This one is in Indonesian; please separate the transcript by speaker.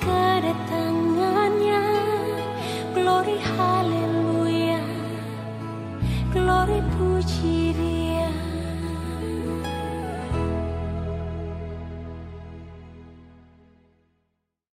Speaker 1: kedatangannya. Glory haleluya Glory puji dia.